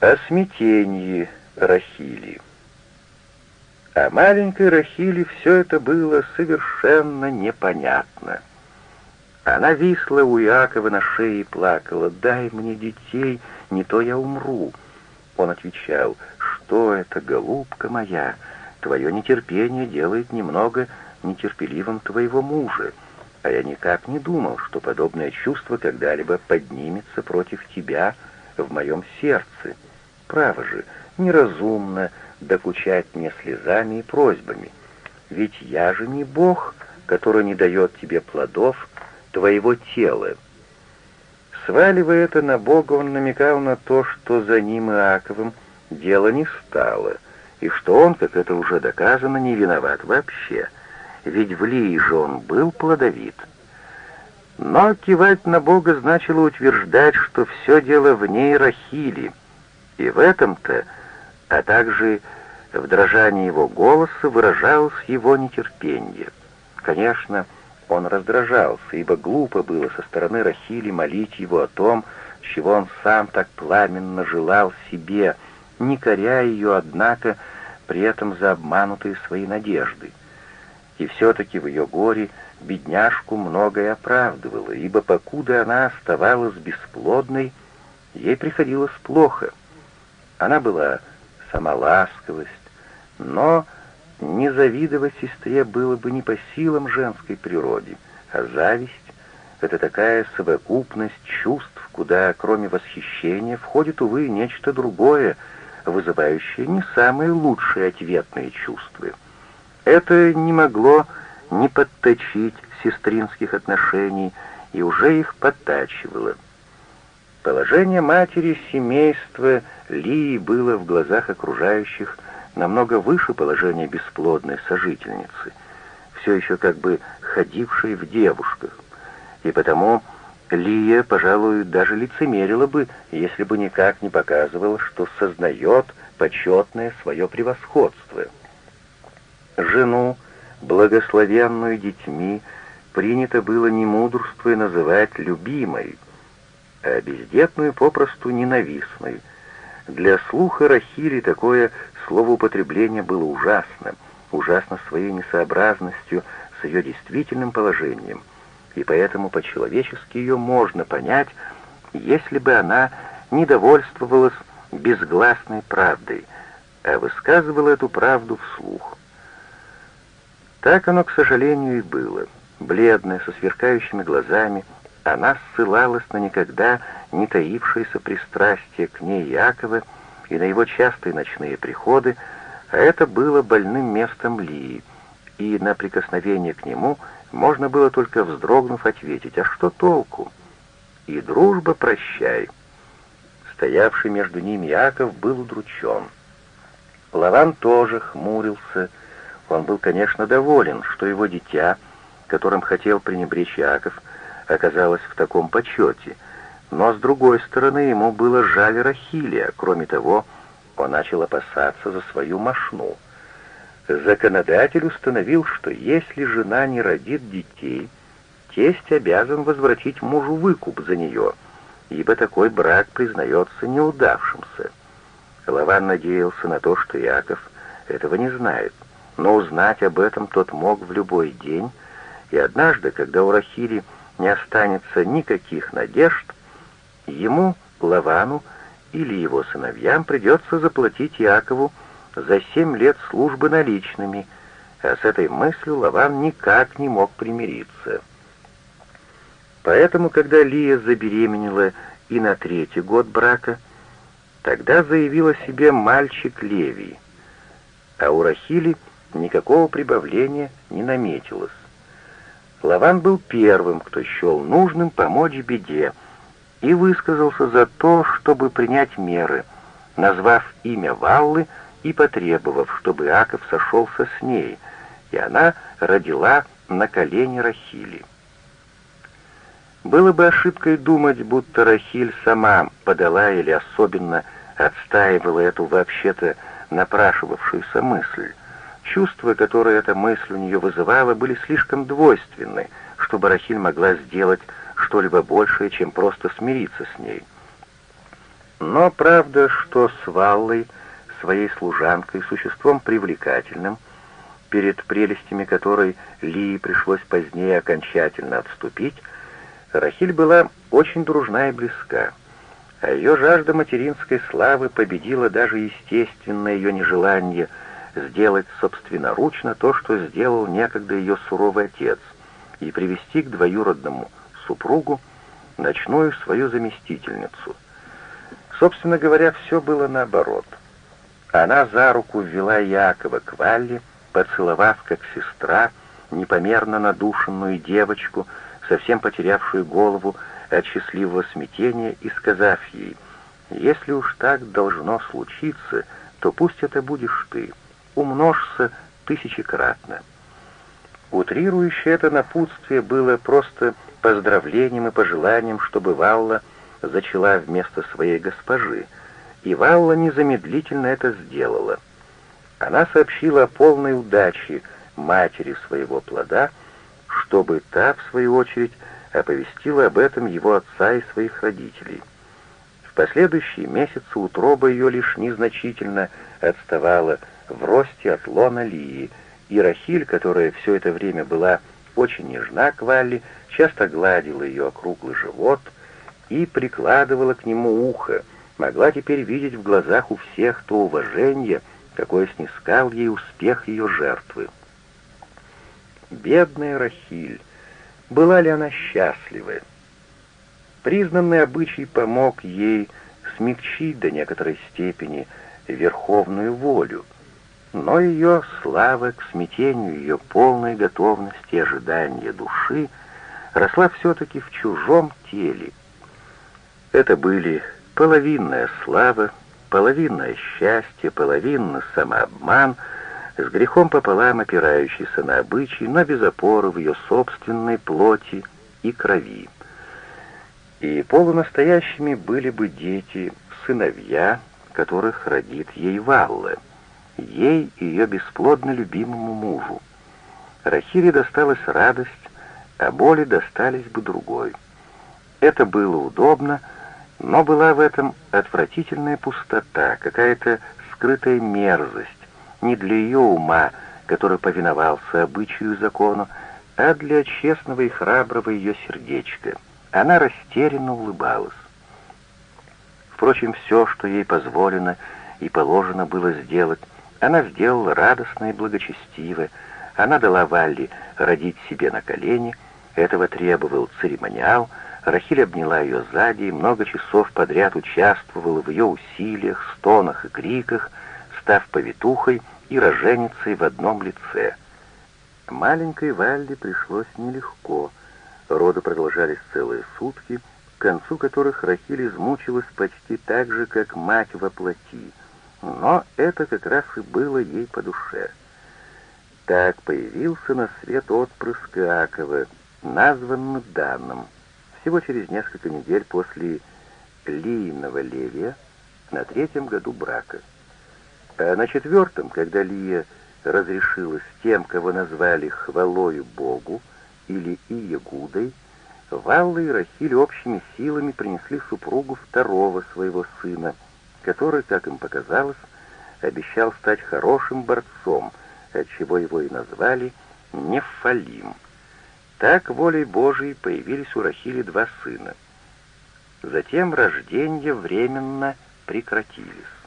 О смятении Рахили. А маленькой Рахили все это было совершенно непонятно. Она висла у Иакова на шее и плакала. «Дай мне детей, не то я умру». Он отвечал, «Что это, голубка моя? Твое нетерпение делает немного нетерпеливым твоего мужа, а я никак не думал, что подобное чувство когда-либо поднимется против тебя в моем сердце. Право же, неразумно докучать мне слезами и просьбами, ведь я же не Бог, который не дает тебе плодов твоего тела. Сваливая это на Бога, он намекал на то, что за ним Иаковым дело не стало, и что он, как это уже доказано, не виноват вообще, ведь в Лии же он был плодовит. Но кивать на Бога значило утверждать, что все дело в ней Рахили, и в этом-то, а также в дрожании его голоса выражалось его нетерпение. Конечно, он раздражался, ибо глупо было со стороны Рахили молить его о том, чего он сам так пламенно желал себе, не коря ее, однако, при этом за обманутые свои надежды. И все-таки в ее горе бедняжку многое оправдывало, ибо покуда она оставалась бесплодной, ей приходилось плохо. Она была сама ласковость, но не завидовать сестре было бы не по силам женской природе, а зависть — это такая совокупность чувств, куда, кроме восхищения, входит, увы, нечто другое, вызывающее не самые лучшие ответные чувства. Это не могло не подточить сестринских отношений и уже их подтачивало. Положение матери семейства Лии было в глазах окружающих намного выше положения бесплодной сожительницы, все еще как бы ходившей в девушках. И потому Лия, пожалуй, даже лицемерила бы, если бы никак не показывала, что сознает почетное свое превосходство. Жену, благословенную детьми, принято было не мудрствуя называть любимой, а бездетную попросту ненавистной. Для слуха Рахили такое словоупотребление было ужасно, ужасно своей несообразностью с ее действительным положением, и поэтому по-человечески ее можно понять, если бы она не довольствовалась безгласной правдой, а высказывала эту правду вслух. Так оно, к сожалению, и было. Бледная, со сверкающими глазами, она ссылалась на никогда не таившееся пристрастие к ней Якова и на его частые ночные приходы, а это было больным местом Лии, и на прикосновение к нему можно было только вздрогнув ответить, а что толку? И дружба прощай. Стоявший между ними Яков был удручен. Лаван тоже хмурился. Он был, конечно, доволен, что его дитя, которым хотел пренебречь Яков, оказалось в таком почете — но, с другой стороны, ему было жаль Рахилия. Кроме того, он начал опасаться за свою мошну. Законодатель установил, что если жена не родит детей, тесть обязан возвратить мужу выкуп за нее, ибо такой брак признается неудавшимся. Лаван надеялся на то, что Яков этого не знает, но узнать об этом тот мог в любой день, и однажды, когда у Рахили не останется никаких надежд, Ему, Лавану или его сыновьям придется заплатить Якову за семь лет службы наличными, а с этой мыслью Лаван никак не мог примириться. Поэтому, когда Лия забеременела и на третий год брака, тогда заявила себе мальчик Левий, а у Рахили никакого прибавления не наметилось. Лаван был первым, кто счел нужным помочь беде, и высказался за то, чтобы принять меры, назвав имя Валлы и потребовав, чтобы Иаков сошелся с ней, и она родила на колени Рахили. Было бы ошибкой думать, будто Рахиль сама подала или особенно отстаивала эту вообще-то напрашивавшуюся мысль. Чувства, которые эта мысль у нее вызывала, были слишком двойственны, чтобы Рахиль могла сделать что-либо большее, чем просто смириться с ней. Но правда, что с Валлой, своей служанкой, существом привлекательным, перед прелестями которой Лии пришлось позднее окончательно отступить, Рахиль была очень дружна и близка, а ее жажда материнской славы победила даже естественное ее нежелание сделать собственноручно то, что сделал некогда ее суровый отец, и привести к двоюродному супругу ночную свою заместительницу. Собственно говоря, все было наоборот. Она за руку ввела Якова к Валле, поцеловав как сестра непомерно надушенную девочку, совсем потерявшую голову от счастливого смятения, и сказав ей, «Если уж так должно случиться, то пусть это будешь ты, умножься тысячекратно». Утрирующее это напутствие было просто поздравлением и пожеланием, чтобы Валла зачала вместо своей госпожи, и Валла незамедлительно это сделала. Она сообщила о полной удаче матери своего плода, чтобы та, в свою очередь, оповестила об этом его отца и своих родителей. В последующие месяцы утроба ее лишь незначительно отставала в росте от лона Лии, и Рахиль, которая все это время была очень нежна к Валле, часто гладила ее округлый живот и прикладывала к нему ухо, могла теперь видеть в глазах у всех то уважение, какое снискал ей успех ее жертвы. Бедная Рахиль! Была ли она счастлива? Признанный обычай помог ей смягчить до некоторой степени верховную волю, но ее слава к смятению ее полной готовности и ожидания души росла все-таки в чужом теле. Это были половинная слава, половинное счастье, половинный самообман — с грехом пополам опирающийся на обычаи, но без опоры в ее собственной плоти и крови. И полунастоящими были бы дети, сыновья, которых родит ей Валла, ей и ее бесплодно любимому мужу. Рахире досталась радость, а боли достались бы другой. Это было удобно, но была в этом отвратительная пустота, какая-то скрытая мерзость, не для ее ума, который повиновался обычаю и закону, а для честного и храброго ее сердечка. Она растерянно улыбалась. Впрочем, все, что ей позволено и положено было сделать, она сделала радостно и благочестиво. Она дала Валли родить себе на колени, этого требовал церемониал, Рахиль обняла ее сзади и много часов подряд участвовала в ее усилиях, стонах и криках, став повитухой и роженицей в одном лице. Маленькой Валли пришлось нелегко. Роды продолжались целые сутки, к концу которых Рахиль измучилась почти так же, как мать во плоти. Но это как раз и было ей по душе. Так появился на свет отпрыск Иакова, названный Данным, всего через несколько недель после Лийного Левия на третьем году брака. А на четвертом, когда Лия разрешилась тем, кого назвали хвалою Богу или Иегудой, Валла и Рахиль общими силами принесли супругу второго своего сына, который, как им показалось, обещал стать хорошим борцом, отчего его и назвали Нефалим. Так волей Божией появились у Рахили два сына. Затем рождения временно прекратились.